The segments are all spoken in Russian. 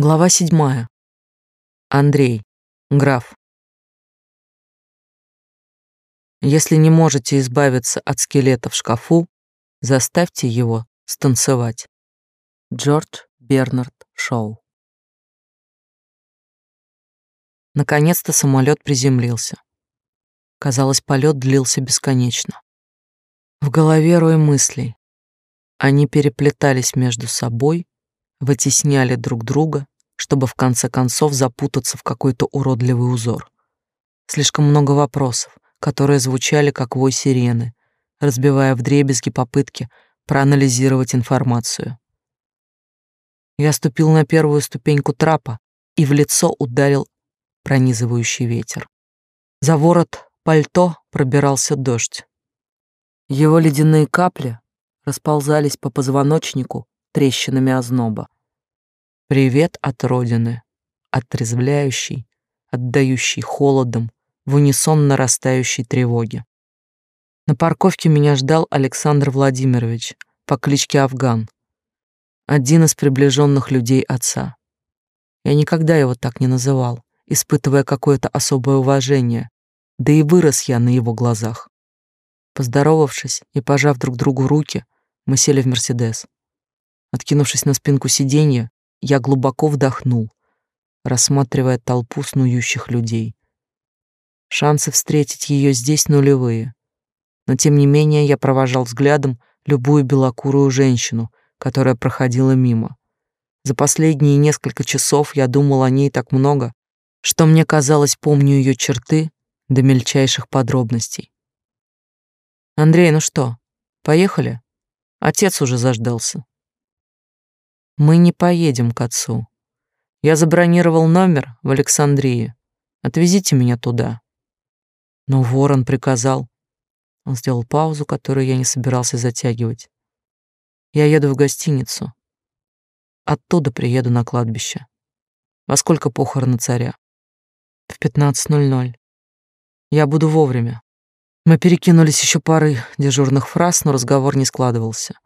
Глава седьмая. Андрей, граф. Если не можете избавиться от скелета в шкафу, заставьте его станцевать. Джордж Бернард Шоу. Наконец-то самолет приземлился. Казалось, полет длился бесконечно. В голове рой мыслей. Они переплетались между собой, вытесняли друг друга, чтобы в конце концов запутаться в какой-то уродливый узор. Слишком много вопросов, которые звучали как вой сирены, разбивая вдребезги попытки проанализировать информацию. Я ступил на первую ступеньку трапа и в лицо ударил пронизывающий ветер. За ворот пальто пробирался дождь. Его ледяные капли расползались по позвоночнику трещинами озноба. Привет от родины, отрезвляющий, отдающий холодом, в унисон нарастающей тревоги. На парковке меня ждал Александр Владимирович по кличке Афган, один из приближенных людей отца. Я никогда его так не называл, испытывая какое-то особое уважение, да и вырос я на его глазах. Поздоровавшись и пожав друг другу руки, мы сели в «Мерседес». Откинувшись на спинку сиденья, я глубоко вдохнул, рассматривая толпу снующих людей. Шансы встретить ее здесь нулевые. Но тем не менее я провожал взглядом любую белокурую женщину, которая проходила мимо. За последние несколько часов я думал о ней так много, что мне казалось, помню ее черты до мельчайших подробностей. Андрей, ну что, поехали? Отец уже заждался. Мы не поедем к отцу. Я забронировал номер в Александрии. Отвезите меня туда. Но Ворон приказал. Он сделал паузу, которую я не собирался затягивать. Я еду в гостиницу. Оттуда приеду на кладбище. Во сколько похороны царя? В 15.00. Я буду вовремя. Мы перекинулись еще парой дежурных фраз, но разговор не складывался.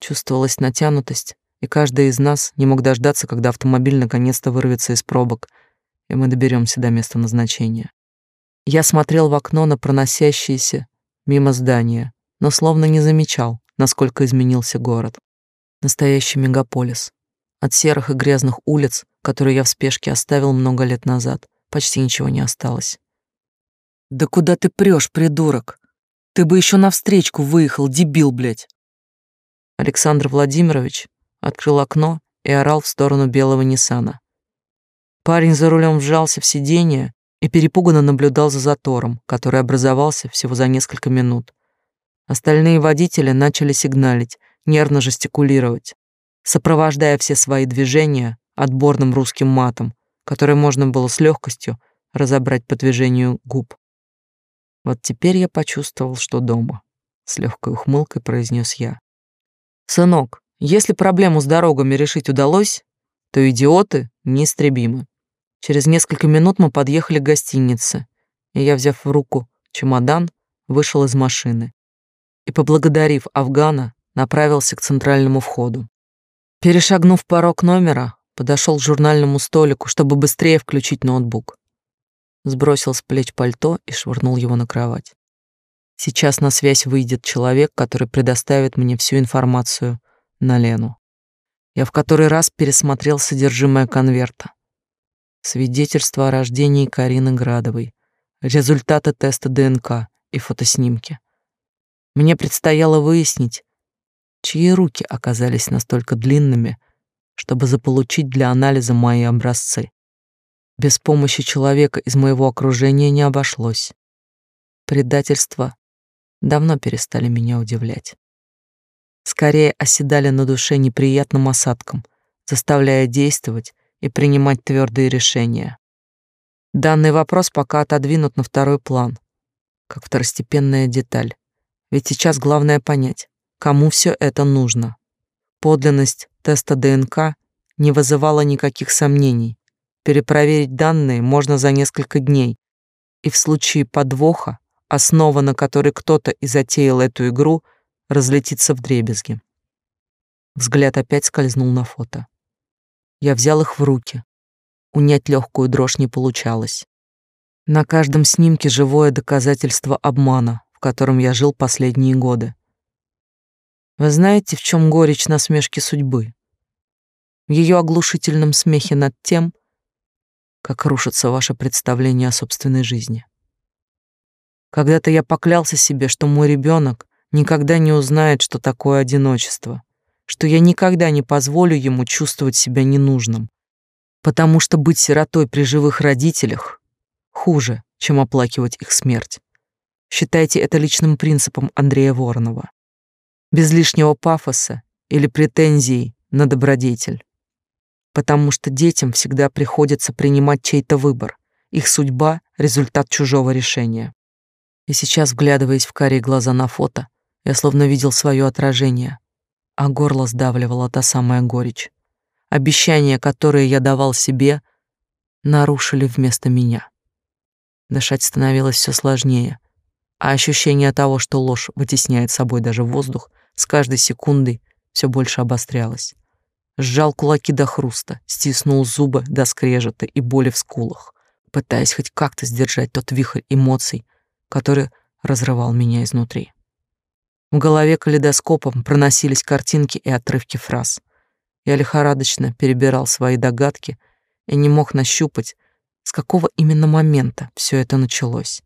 Чувствовалась натянутость, и каждый из нас не мог дождаться, когда автомобиль наконец-то вырвется из пробок, и мы доберемся до места назначения. Я смотрел в окно на проносящиеся мимо здания, но словно не замечал, насколько изменился город. Настоящий мегаполис. От серых и грязных улиц, которые я в спешке оставил много лет назад, почти ничего не осталось. «Да куда ты прешь, придурок? Ты бы еще навстречку выехал, дебил, блядь!» Александр Владимирович открыл окно и орал в сторону белого Ниссана. Парень за рулем вжался в сиденье и перепуганно наблюдал за затором, который образовался всего за несколько минут. Остальные водители начали сигналить, нервно жестикулировать, сопровождая все свои движения отборным русским матом, который можно было с легкостью разобрать по движению губ. Вот теперь я почувствовал, что дома, с легкой ухмылкой произнес я. Сынок, если проблему с дорогами решить удалось, то идиоты неистребимы. Через несколько минут мы подъехали к гостинице, и я, взяв в руку чемодан, вышел из машины и, поблагодарив Афгана, направился к центральному входу. Перешагнув порог номера, подошел к журнальному столику, чтобы быстрее включить ноутбук. Сбросил с плеч пальто и швырнул его на кровать. Сейчас на связь выйдет человек, который предоставит мне всю информацию на Лену. Я в который раз пересмотрел содержимое конверта. Свидетельство о рождении Карины Градовой, результаты теста ДНК и фотоснимки. Мне предстояло выяснить, чьи руки оказались настолько длинными, чтобы заполучить для анализа мои образцы. Без помощи человека из моего окружения не обошлось. Предательства давно перестали меня удивлять скорее оседали на душе неприятным осадком, заставляя действовать и принимать твердые решения. Данный вопрос пока отодвинут на второй план, как второстепенная деталь. Ведь сейчас главное понять, кому все это нужно. Подлинность теста ДНК не вызывала никаких сомнений. Перепроверить данные можно за несколько дней, и в случае подвоха основа, на которой кто-то и затеял эту игру, разлетится в дребезги. Взгляд опять скользнул на фото. Я взял их в руки. Унять легкую дрожь не получалось. На каждом снимке живое доказательство обмана, в котором я жил последние годы. Вы знаете, в чем горечь насмешки судьбы? В ее оглушительном смехе над тем, как рушится ваше представление о собственной жизни. Когда-то я поклялся себе, что мой ребенок никогда не узнает, что такое одиночество, что я никогда не позволю ему чувствовать себя ненужным, потому что быть сиротой при живых родителях хуже, чем оплакивать их смерть. Считайте это личным принципом Андрея Воронова. Без лишнего пафоса или претензий на добродетель. Потому что детям всегда приходится принимать чей-то выбор. Их судьба — результат чужого решения. И сейчас, вглядываясь в карие глаза на фото, я словно видел свое отражение, а горло сдавливало та самая горечь. Обещания, которые я давал себе, нарушили вместо меня. Дышать становилось все сложнее, а ощущение того, что ложь вытесняет собой даже воздух, с каждой секундой все больше обострялось. Сжал кулаки до хруста, стиснул зубы до скрежета и боли в скулах, пытаясь хоть как-то сдержать тот вихрь эмоций, который разрывал меня изнутри. В голове калейдоскопом проносились картинки и отрывки фраз. Я лихорадочно перебирал свои догадки и не мог нащупать, с какого именно момента все это началось.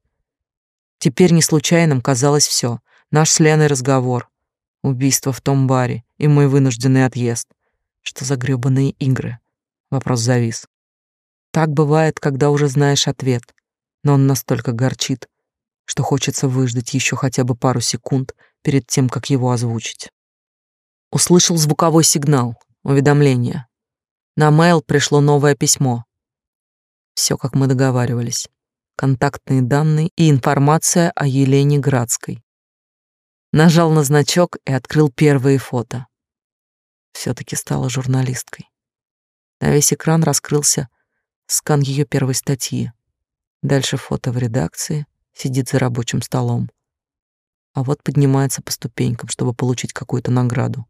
Теперь не случайным казалось все: Наш с Леной разговор, убийство в том баре и мой вынужденный отъезд. Что за грёбаные игры? Вопрос завис. Так бывает, когда уже знаешь ответ, но он настолько горчит, что хочется выждать еще хотя бы пару секунд перед тем, как его озвучить. Услышал звуковой сигнал, уведомление. На mail пришло новое письмо. Все, как мы договаривались. Контактные данные и информация о Елене Градской. Нажал на значок и открыл первые фото. все таки стала журналисткой. На весь экран раскрылся скан ее первой статьи. Дальше фото в редакции, сидит за рабочим столом. А вот поднимается по ступенькам, чтобы получить какую-то награду.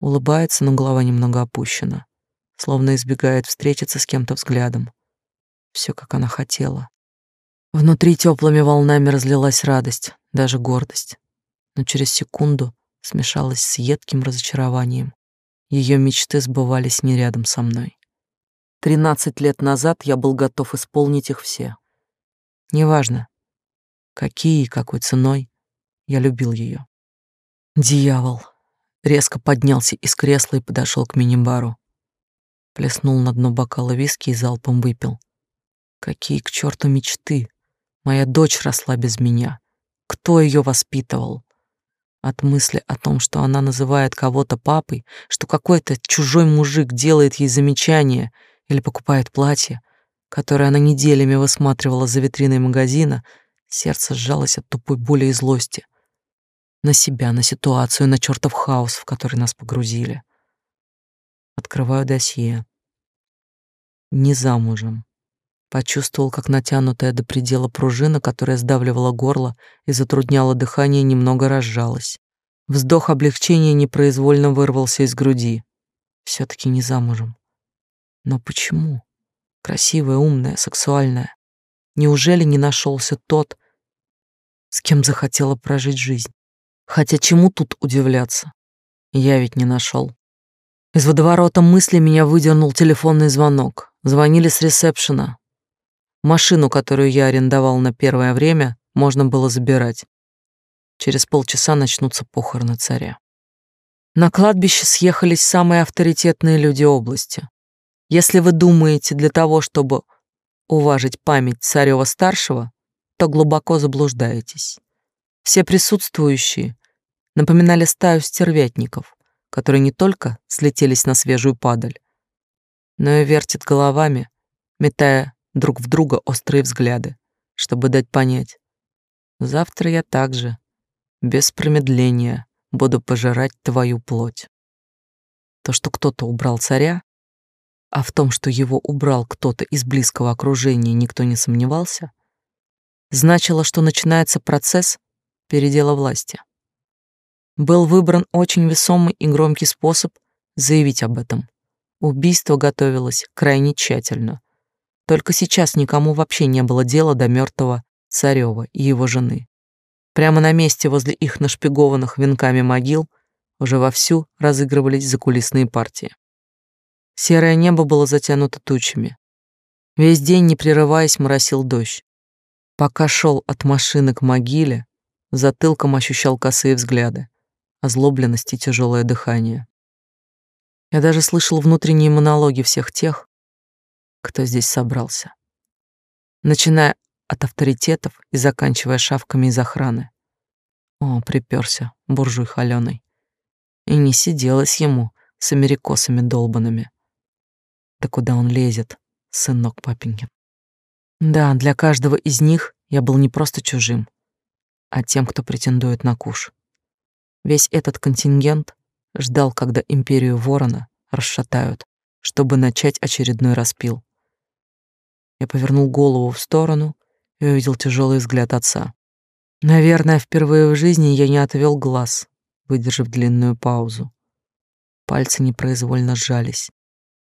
Улыбается, но голова немного опущена, словно избегает встретиться с кем-то взглядом. Все, как она хотела. Внутри теплыми волнами разлилась радость, даже гордость. Но через секунду смешалась с едким разочарованием. Ее мечты сбывались не рядом со мной. Тринадцать лет назад я был готов исполнить их все. Неважно, какие и какой ценой, я любил ее. Дьявол резко поднялся из кресла и подошел к мини-бару. Плеснул на дно бокала виски и залпом выпил. Какие к черту мечты! Моя дочь росла без меня. Кто ее воспитывал? От мысли о том, что она называет кого-то папой, что какой-то чужой мужик делает ей замечание или покупает платье, которое она неделями высматривала за витриной магазина, сердце сжалось от тупой боли и злости — на себя, на ситуацию, на чертов хаос, в который нас погрузили. Открываю досье. Не замужем. Почувствовал, как натянутая до предела пружина, которая сдавливала горло и затрудняла дыхание, немного разжалась. Вздох облегчения непроизвольно вырвался из груди. все таки не замужем. Но почему? Красивая, умная, сексуальная. Неужели не нашелся тот, с кем захотела прожить жизнь? Хотя чему тут удивляться? Я ведь не нашел. Из водоворота мысли меня выдернул телефонный звонок. Звонили с ресепшена. Машину, которую я арендовал на первое время, можно было забирать. Через полчаса начнутся похороны царя. На кладбище съехались самые авторитетные люди области. Если вы думаете для того, чтобы уважить память царева старшего то глубоко заблуждаетесь. Все присутствующие напоминали стаю стервятников, которые не только слетелись на свежую падаль, но и вертят головами, метая друг в друга острые взгляды, чтобы дать понять. Завтра я также, без промедления, буду пожирать твою плоть. То, что кто-то убрал царя, а в том, что его убрал кто-то из близкого окружения, никто не сомневался, значило, что начинается процесс передела власти был выбран очень весомый и громкий способ заявить об этом. Убийство готовилось крайне тщательно. Только сейчас никому вообще не было дела до мертвого Царева и его жены. Прямо на месте возле их нашпигованных венками могил уже вовсю разыгрывались закулисные партии. Серое небо было затянуто тучами. Весь день, не прерываясь, моросил дождь. Пока шел от машины к могиле, затылком ощущал косые взгляды, озлобленность и тяжелое дыхание. Я даже слышал внутренние монологи всех тех, кто здесь собрался. Начиная от авторитетов и заканчивая шавками из охраны. О, приперся, буржуй холёный. И не сиделось ему с америкосами долбанными. Да куда он лезет, сынок папенькин? Да, для каждого из них я был не просто чужим, а тем, кто претендует на куш. Весь этот контингент ждал, когда империю Ворона расшатают, чтобы начать очередной распил. Я повернул голову в сторону и увидел тяжелый взгляд отца. Наверное, впервые в жизни я не отвел глаз, выдержав длинную паузу. Пальцы непроизвольно сжались.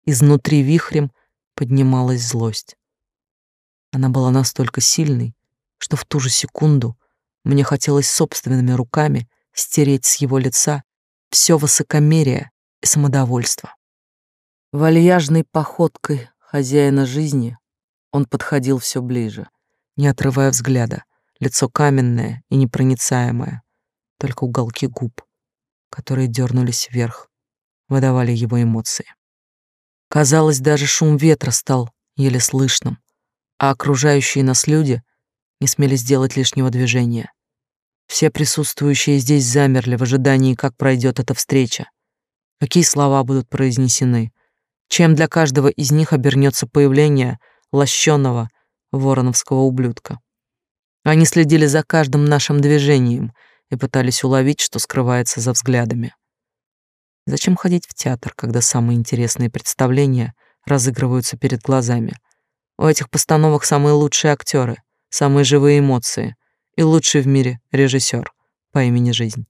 Изнутри вихрем поднималась злость. Она была настолько сильной, что в ту же секунду мне хотелось собственными руками стереть с его лица все высокомерие и самодовольство. Вальяжной походкой хозяина жизни он подходил все ближе, не отрывая взгляда, лицо каменное и непроницаемое, только уголки губ, которые дернулись вверх, выдавали его эмоции. Казалось, даже шум ветра стал еле слышным, а окружающие нас люди не смели сделать лишнего движения. Все присутствующие здесь замерли в ожидании, как пройдет эта встреча, какие слова будут произнесены, чем для каждого из них обернется появление лощеного вороновского ублюдка. Они следили за каждым нашим движением и пытались уловить, что скрывается за взглядами. Зачем ходить в театр, когда самые интересные представления разыгрываются перед глазами? У этих постановок самые лучшие актеры, самые живые эмоции и лучший в мире режиссер по имени Жизнь.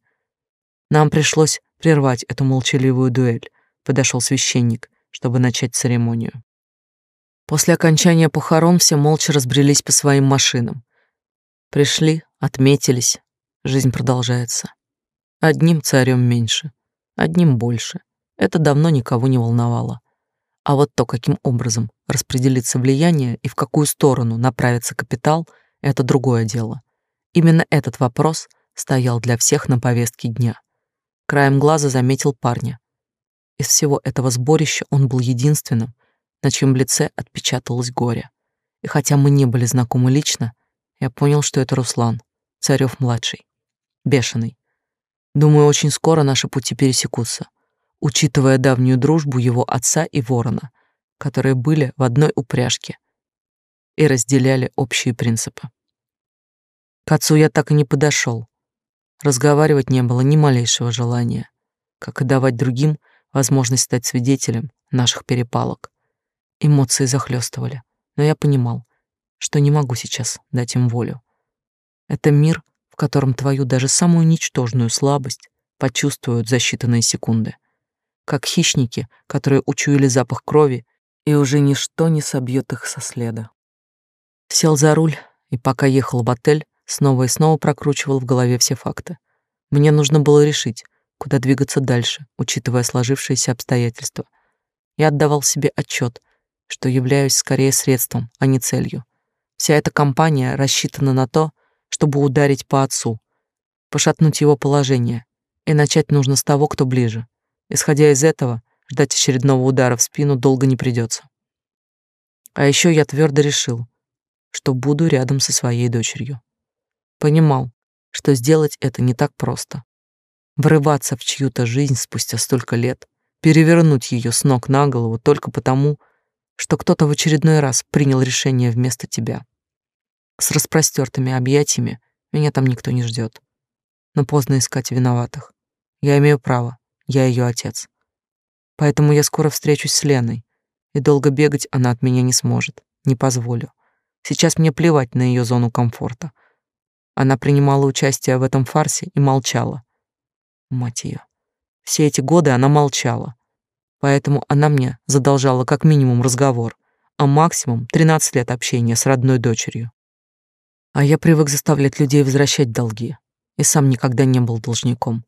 Нам пришлось прервать эту молчаливую дуэль. Подошел священник, чтобы начать церемонию. После окончания похорон все молча разбрелись по своим машинам. Пришли, отметились, жизнь продолжается. Одним царем меньше — одним больше. Это давно никого не волновало. А вот то, каким образом распределится влияние и в какую сторону направится капитал, это другое дело. Именно этот вопрос стоял для всех на повестке дня. Краем глаза заметил парня. Из всего этого сборища он был единственным, на чьем лице отпечаталось горе. И хотя мы не были знакомы лично, я понял, что это Руслан, царев младший бешеный, Думаю, очень скоро наши пути пересекутся, учитывая давнюю дружбу его отца и Ворона, которые были в одной упряжке и разделяли общие принципы. К отцу я так и не подошел. Разговаривать не было ни малейшего желания, как и давать другим возможность стать свидетелем наших перепалок. Эмоции захлестывали, но я понимал, что не могу сейчас дать им волю. Это мир, в котором твою даже самую ничтожную слабость почувствуют за считанные секунды. Как хищники, которые учуяли запах крови, и уже ничто не собьет их со следа. Сел за руль, и пока ехал в отель, снова и снова прокручивал в голове все факты. Мне нужно было решить, куда двигаться дальше, учитывая сложившиеся обстоятельства. Я отдавал себе отчет, что являюсь скорее средством, а не целью. Вся эта компания рассчитана на то, чтобы ударить по отцу, пошатнуть его положение, и начать нужно с того, кто ближе. Исходя из этого, ждать очередного удара в спину долго не придется. А еще я твердо решил, что буду рядом со своей дочерью. Понимал, что сделать это не так просто. Врываться в чью-то жизнь спустя столько лет, перевернуть ее с ног на голову только потому, что кто-то в очередной раз принял решение вместо тебя. С распростертыми объятиями меня там никто не ждет. Но поздно искать виноватых. Я имею право, я ее отец. Поэтому я скоро встречусь с Леной, и долго бегать она от меня не сможет, не позволю. Сейчас мне плевать на ее зону комфорта. Она принимала участие в этом фарсе и молчала. Мать ее. Все эти годы она молчала. Поэтому она мне задолжала как минимум разговор, а максимум 13 лет общения с родной дочерью. А я привык заставлять людей возвращать долги, и сам никогда не был должником.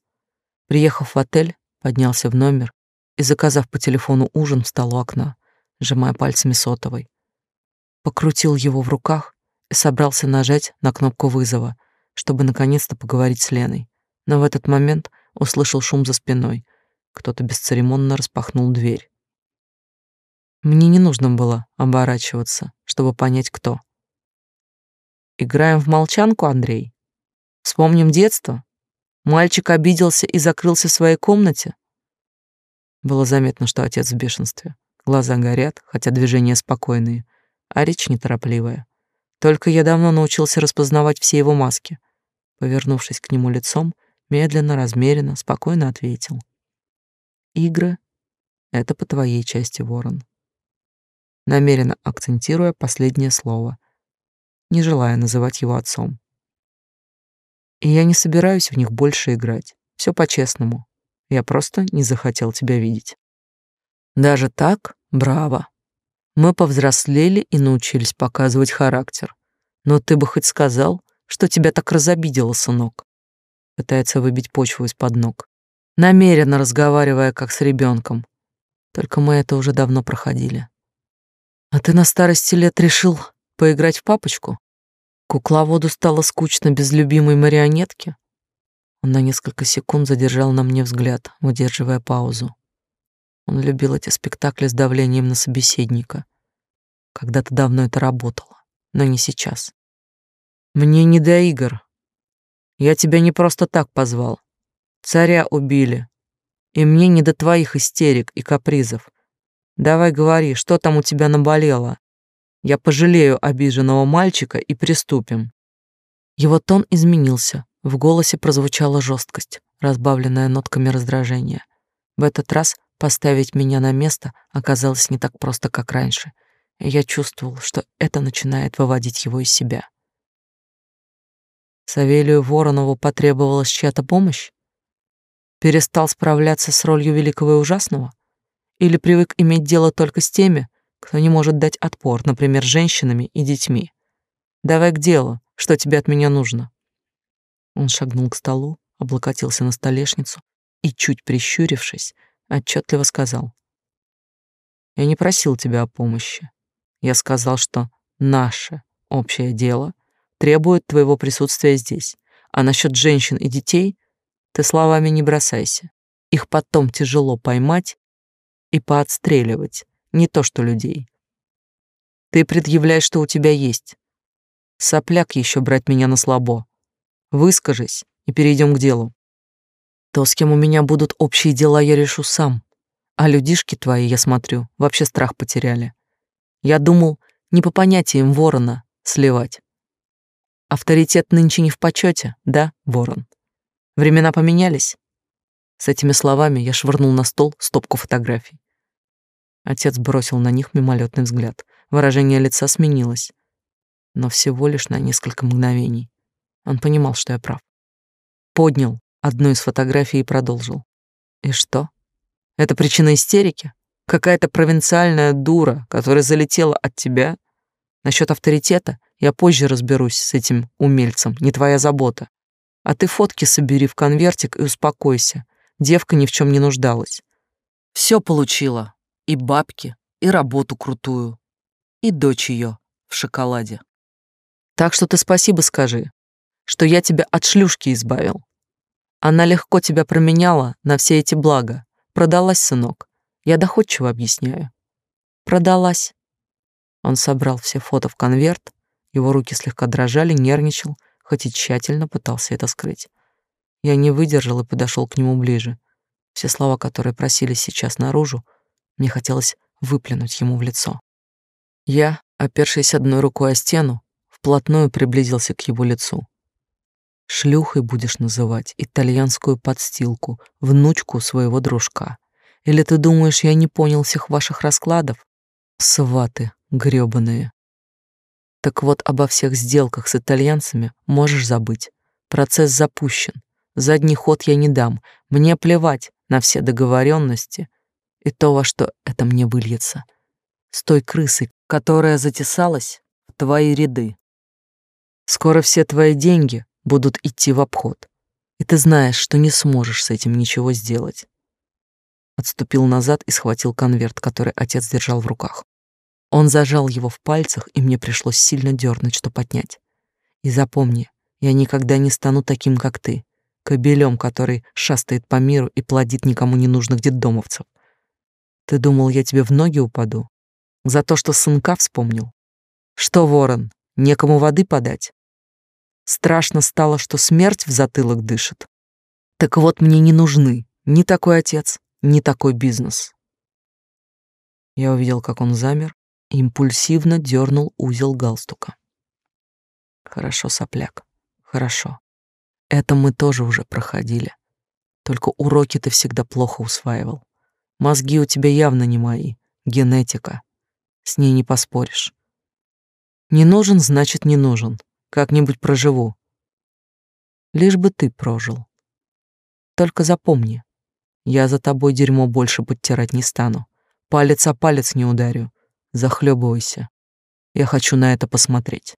Приехав в отель, поднялся в номер и, заказав по телефону ужин, встал у окна, сжимая пальцами сотовой. Покрутил его в руках и собрался нажать на кнопку вызова, чтобы наконец-то поговорить с Леной. Но в этот момент услышал шум за спиной. Кто-то бесцеремонно распахнул дверь. Мне не нужно было оборачиваться, чтобы понять, кто. Играем в молчанку, Андрей? Вспомним детство? Мальчик обиделся и закрылся в своей комнате? Было заметно, что отец в бешенстве. Глаза горят, хотя движения спокойные, а речь неторопливая. Только я давно научился распознавать все его маски. Повернувшись к нему лицом, медленно, размеренно, спокойно ответил. «Игры — это по твоей части, Ворон». Намеренно акцентируя последнее слово, не желая называть его отцом. И я не собираюсь в них больше играть. Все по-честному. Я просто не захотел тебя видеть. Даже так? Браво. Мы повзрослели и научились показывать характер. Но ты бы хоть сказал, что тебя так разобидело, сынок. Пытается выбить почву из-под ног, намеренно разговаривая как с ребенком. Только мы это уже давно проходили. А ты на старости лет решил поиграть в папочку? Кукловоду стало скучно без любимой марионетки? Он на несколько секунд задержал на мне взгляд, выдерживая паузу. Он любил эти спектакли с давлением на собеседника. Когда-то давно это работало, но не сейчас. Мне не до игр. Я тебя не просто так позвал. Царя убили. И мне не до твоих истерик и капризов. Давай говори, что там у тебя наболело? Я пожалею обиженного мальчика и приступим. Его тон изменился. В голосе прозвучала жесткость, разбавленная нотками раздражения. В этот раз поставить меня на место оказалось не так просто, как раньше. Я чувствовал, что это начинает выводить его из себя. Савелию Воронову потребовалась чья-то помощь? Перестал справляться с ролью великого и ужасного? Или привык иметь дело только с теми, кто не может дать отпор, например, женщинами и детьми? Давай к делу, что тебе от меня нужно? Он шагнул к столу, облокотился на столешницу и, чуть прищурившись, отчетливо сказал. «Я не просил тебя о помощи. Я сказал, что наше общее дело требует твоего присутствия здесь. А насчет женщин и детей ты словами не бросайся. Их потом тяжело поймать и поотстреливать, не то что людей. Ты предъявляешь, что у тебя есть. Сопляк еще брать меня на слабо. Выскажись и перейдем к делу. То, с кем у меня будут общие дела, я решу сам. А людишки твои, я смотрю, вообще страх потеряли. Я думал, не по понятиям ворона сливать. Авторитет нынче не в почете, да, ворон? Времена поменялись? С этими словами я швырнул на стол стопку фотографий. Отец бросил на них мимолетный взгляд. Выражение лица сменилось, но всего лишь на несколько мгновений. Он понимал, что я прав. Поднял одну из фотографий и продолжил. И что? Это причина истерики? Какая-то провинциальная дура, которая залетела от тебя? Насчет авторитета я позже разберусь с этим умельцем, не твоя забота. А ты фотки собери в конвертик и успокойся. Девка ни в чем не нуждалась. Все получила. И бабки, и работу крутую, и дочь ее в шоколаде. Так что ты спасибо скажи, что я тебя от шлюшки избавил. Она легко тебя променяла на все эти блага. Продалась, сынок. Я доходчиво объясняю. Продалась. Он собрал все фото в конверт, его руки слегка дрожали, нервничал, хоть и тщательно пытался это скрыть. Я не выдержал и подошел к нему ближе. Все слова, которые просились сейчас наружу, мне хотелось выплюнуть ему в лицо. Я, опершись одной рукой о стену, вплотную приблизился к его лицу. Шлюхой будешь называть итальянскую подстилку, внучку своего дружка. Или ты думаешь, я не понял всех ваших раскладов? Сваты грёбаные. Так вот, обо всех сделках с итальянцами можешь забыть. Процесс запущен. Задний ход я не дам. Мне плевать на все договоренности и то, во что это мне выльется. С той крысой, которая затесалась в твои ряды. Скоро все твои деньги будут идти в обход, и ты знаешь, что не сможешь с этим ничего сделать. Отступил назад и схватил конверт, который отец держал в руках. Он зажал его в пальцах, и мне пришлось сильно дернуть, чтобы поднять. И запомни, я никогда не стану таким, как ты, кобелем, который шастает по миру и плодит никому не нужных детдомовцев. Ты думал, я тебе в ноги упаду? За то, что сынка вспомнил? Что, ворон, некому воды подать? Страшно стало, что смерть в затылок дышит. Так вот, мне не нужны ни такой отец, ни такой бизнес. Я увидел, как он замер, и импульсивно дернул узел галстука. Хорошо, сопляк, хорошо. Это мы тоже уже проходили. Только уроки ты всегда плохо усваивал. Мозги у тебя явно не мои, генетика. С ней не поспоришь. Не нужен, значит, не нужен. Как-нибудь проживу. Лишь бы ты прожил. Только запомни, я за тобой дерьмо больше подтирать не стану. Палец о палец не ударю. Захлебывайся. Я хочу на это посмотреть.